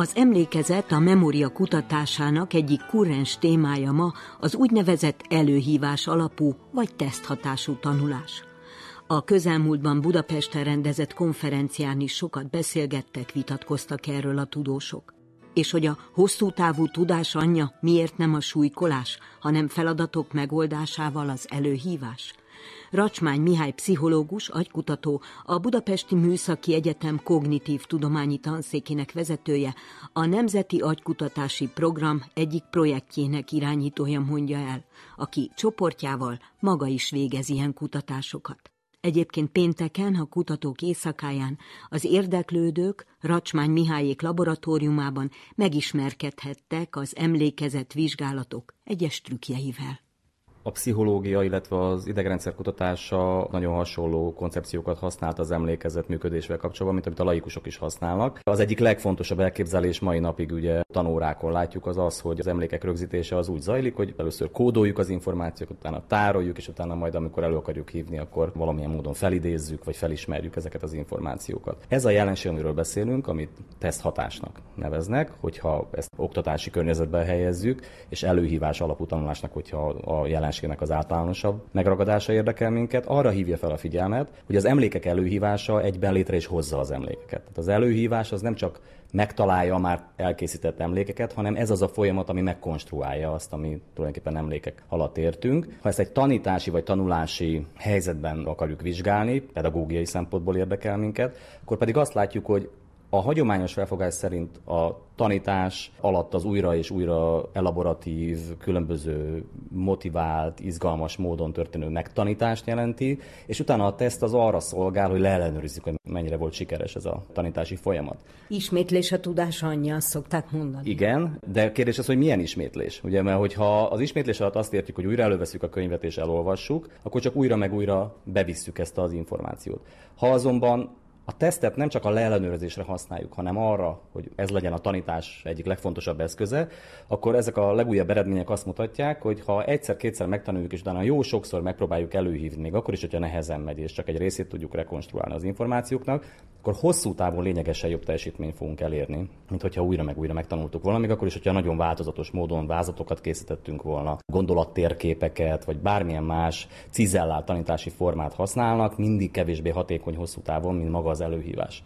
Az emlékezet a memória kutatásának egyik kurrens témája ma az úgynevezett előhívás alapú vagy teszthatású tanulás. A közelmúltban Budapesten rendezett konferencián is sokat beszélgettek, vitatkoztak erről a tudósok. És hogy a hosszú távú tudás anyja miért nem a súlykolás, hanem feladatok megoldásával az előhívás? Racsmány Mihály pszichológus, agykutató, a Budapesti Műszaki Egyetem kognitív tudományi tanszékének vezetője, a Nemzeti Agykutatási Program egyik projektjének irányítója mondja el, aki csoportjával maga is végez ilyen kutatásokat. Egyébként pénteken, a kutatók éjszakáján az érdeklődők Racsmány Mihályék laboratóriumában megismerkedhettek az emlékezett vizsgálatok egyes trükkjeivel a pszichológia, illetve az idegrendszer kutatása nagyon hasonló koncepciókat használt az emlékezet működésvel kapcsolatban, mint amit a laikusok is használnak. Az egyik legfontosabb elképzelés mai napig ugye tanórákon látjuk az az, hogy az emlékek rögzítése az úgy zajlik, hogy először kódoljuk az információkat, utána tároljuk, és utána majd amikor elő akarjuk hívni, akkor valamilyen módon felidézzük, vagy felismerjük ezeket az információkat. Ez a jelenség, amiről beszélünk, amit teszthatásnak neveznek, hogyha ezt oktatási környezetben helyezzük, és előhívás alapú tanulásnak, hogyha a jelenség jelenségnek az általánosabb megragadása érdekel minket, arra hívja fel a figyelmet, hogy az emlékek előhívása egyben létre is hozza az emlékeket. Tehát az előhívás az nem csak megtalálja a már elkészített emlékeket, hanem ez az a folyamat, ami megkonstruálja azt, ami tulajdonképpen emlékek alatt értünk. Ha ezt egy tanítási vagy tanulási helyzetben akarjuk vizsgálni, pedagógiai szempontból érdekel minket, akkor pedig azt látjuk, hogy a hagyományos felfogás szerint a tanítás alatt az újra és újra elaboratív, különböző motivált, izgalmas módon történő megtanítást jelenti, és utána a teszt az arra szolgál, hogy leellenőrizzük, hogy mennyire volt sikeres ez a tanítási folyamat. Ismétlés a tudás anyja, azt szokták mondani. Igen, de a kérdés az, hogy milyen ismétlés. Ugye, mert hogyha az ismétlés alatt azt értjük, hogy újra előveszük a könyvet és elolvassuk, akkor csak újra meg újra bevisszük ezt az információt. Ha azonban a tesztet nem csak a leellenőrzésre használjuk, hanem arra, hogy ez legyen a tanítás egyik legfontosabb eszköze, akkor ezek a legújabb eredmények azt mutatják, hogy ha egyszer-kétszer megtanuljuk, és utána jó sokszor megpróbáljuk előhívni, még akkor is, hogyha nehezen megy, és csak egy részét tudjuk rekonstruálni az információknak, akkor hosszú távon lényegesen jobb teljesítményt fogunk elérni, mint hogyha újra meg újra megtanultuk volna, még akkor is, hogyha nagyon változatos módon vázatokat készítettünk volna, gondolattérképeket, vagy bármilyen más cizellált tanítási formát használnak, mindig kevésbé hatékony hosszú távon, mint maga az előhívás.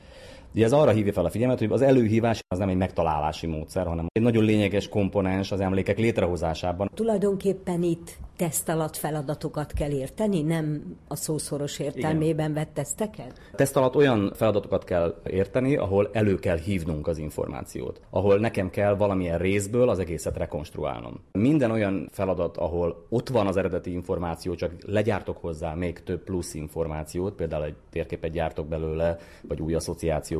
Ugye ez arra hívja fel a figyelmet, hogy az előhívás az nem egy megtalálási módszer, hanem egy nagyon lényeges komponens az emlékek létrehozásában. Tulajdonképpen itt teszt alatt feladatokat kell érteni, nem a szószoros értelmében Igen. vett teszteket? Teszt alatt olyan feladatokat kell érteni, ahol elő kell hívnunk az információt, ahol nekem kell valamilyen részből az egészet rekonstruálnom. Minden olyan feladat, ahol ott van az eredeti információ, csak legyártok hozzá még több plusz információt, például egy térképet gyártok belőle, vagy új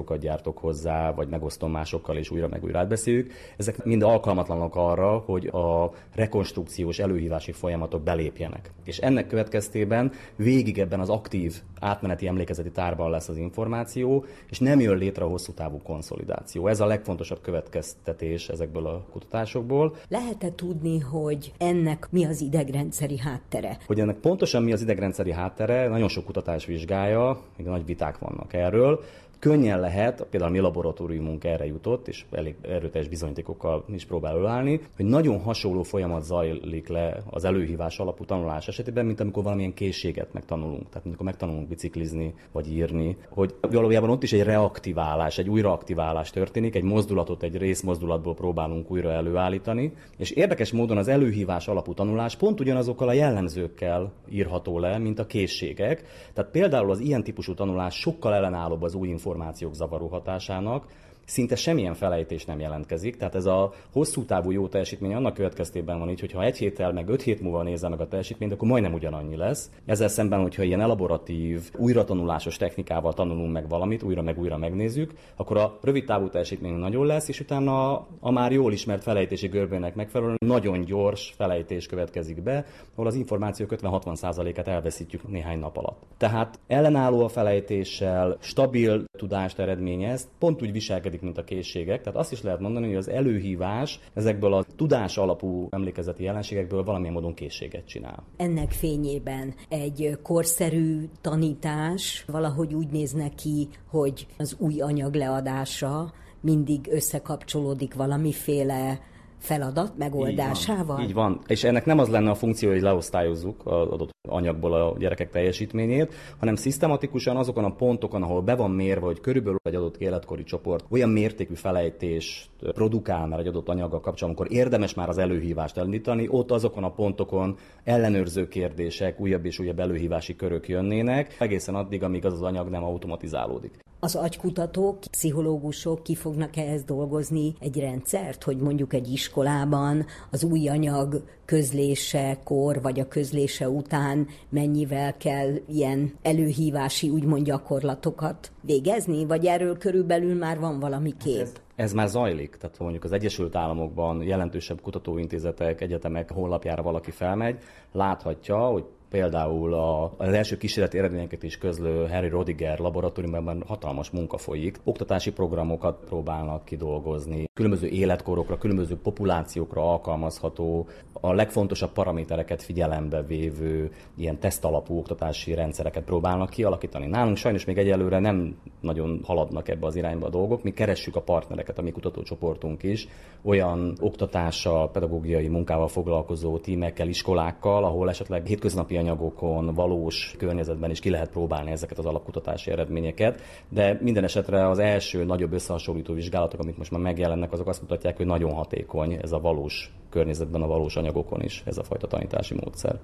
asszociációkat gyártok hozzá, vagy megosztom másokkal, és újra meg újra átbeszéljük. Ezek mind alkalmatlanok arra, hogy a rekonstrukciós előhívási folyamat folyamatok belépjenek. És ennek következtében végig ebben az aktív átmeneti emlékezeti tárban lesz az információ, és nem jön létre a hosszú távú konszolidáció. Ez a legfontosabb következtetés ezekből a kutatásokból. Lehet-e tudni, hogy ennek mi az idegrendszeri háttere? Hogy ennek pontosan mi az idegrendszeri háttere, nagyon sok kutatás vizsgálja, még nagy viták vannak erről könnyen lehet, például a mi laboratóriumunk erre jutott, és elég erőteljes bizonyítékokkal is próbál ölelni, hogy nagyon hasonló folyamat zajlik le az előhívás alapú tanulás esetében, mint amikor valamilyen készséget megtanulunk. Tehát amikor megtanulunk biciklizni, vagy írni, hogy valójában ott is egy reaktiválás, egy újraaktiválás történik, egy mozdulatot, egy részmozdulatból próbálunk újra előállítani, és érdekes módon az előhívás alapú tanulás pont ugyanazokkal a jellemzőkkel írható le, mint a készségek. Tehát például az ilyen típusú tanulás sokkal ellenállóbb az új információ információk zavaró hatásának, szinte semmilyen felejtés nem jelentkezik. Tehát ez a hosszú távú jó teljesítmény annak következtében van így, hogy ha egy héttel meg öt hét múlva nézze meg a teljesítményt, akkor majdnem ugyanannyi lesz. Ezzel szemben, hogyha ilyen elaboratív, újratanulásos technikával tanulunk meg valamit, újra meg újra megnézzük, akkor a rövid távú teljesítmény nagyon lesz, és utána a, a már jól ismert felejtési görbének megfelelően nagyon gyors felejtés következik be, ahol az információk 50-60%-át elveszítjük néhány nap alatt. Tehát ellenálló a felejtéssel, stabil tudást eredményez, pont úgy viselkedik, mint a készségek. Tehát azt is lehet mondani, hogy az előhívás ezekből a tudás alapú emlékezeti jelenségekből valamilyen módon készséget csinál. Ennek fényében egy korszerű tanítás valahogy úgy néz neki, hogy az új anyag leadása mindig összekapcsolódik valamiféle feladat megoldásával? Így van. Így van. És ennek nem az lenne a funkció, hogy leosztályozzuk az adott anyagból a gyerekek teljesítményét, hanem szisztematikusan azokon a pontokon, ahol be van mérve, hogy körülbelül egy adott életkori csoport olyan mértékű felejtést produkál már egy adott anyaggal kapcsolatban, amikor érdemes már az előhívást elindítani, ott azokon a pontokon ellenőrző kérdések, újabb és újabb előhívási körök jönnének, egészen addig, amíg az az anyag nem automatizálódik. Az agykutatók, pszichológusok ki fognak ehhez dolgozni egy rendszert, hogy mondjuk egy iskolában az új anyag közlésekor vagy a közlése után mennyivel kell ilyen előhívási úgymond gyakorlatokat végezni, vagy erről körülbelül már van valami kép? Ez, ez már zajlik, tehát mondjuk az Egyesült Államokban jelentősebb kutatóintézetek, egyetemek honlapjára valaki felmegy, láthatja, hogy Például a, az első kísérleti eredményeket is közlő Harry Rodiger laboratóriumban hatalmas munka folyik. Oktatási programokat próbálnak kidolgozni, különböző életkorokra, különböző populációkra alkalmazható, a legfontosabb paramétereket figyelembe vévő ilyen tesztalapú oktatási rendszereket próbálnak kialakítani. Nálunk sajnos még egyelőre nem nagyon haladnak ebbe az irányba a dolgok. Mi keressük a partnereket, a mi kutatócsoportunk is, olyan oktatással, pedagógiai munkával foglalkozó tímekkel, iskolákkal, ahol esetleg hétköznapi anyagokon, valós környezetben is ki lehet próbálni ezeket az alapkutatási eredményeket, de minden esetre az első nagyobb összehasonlító vizsgálatok, amik most már megjelennek, azok azt mutatják, hogy nagyon hatékony ez a valós környezetben, a valós anyagokon is ez a fajta tanítási módszer.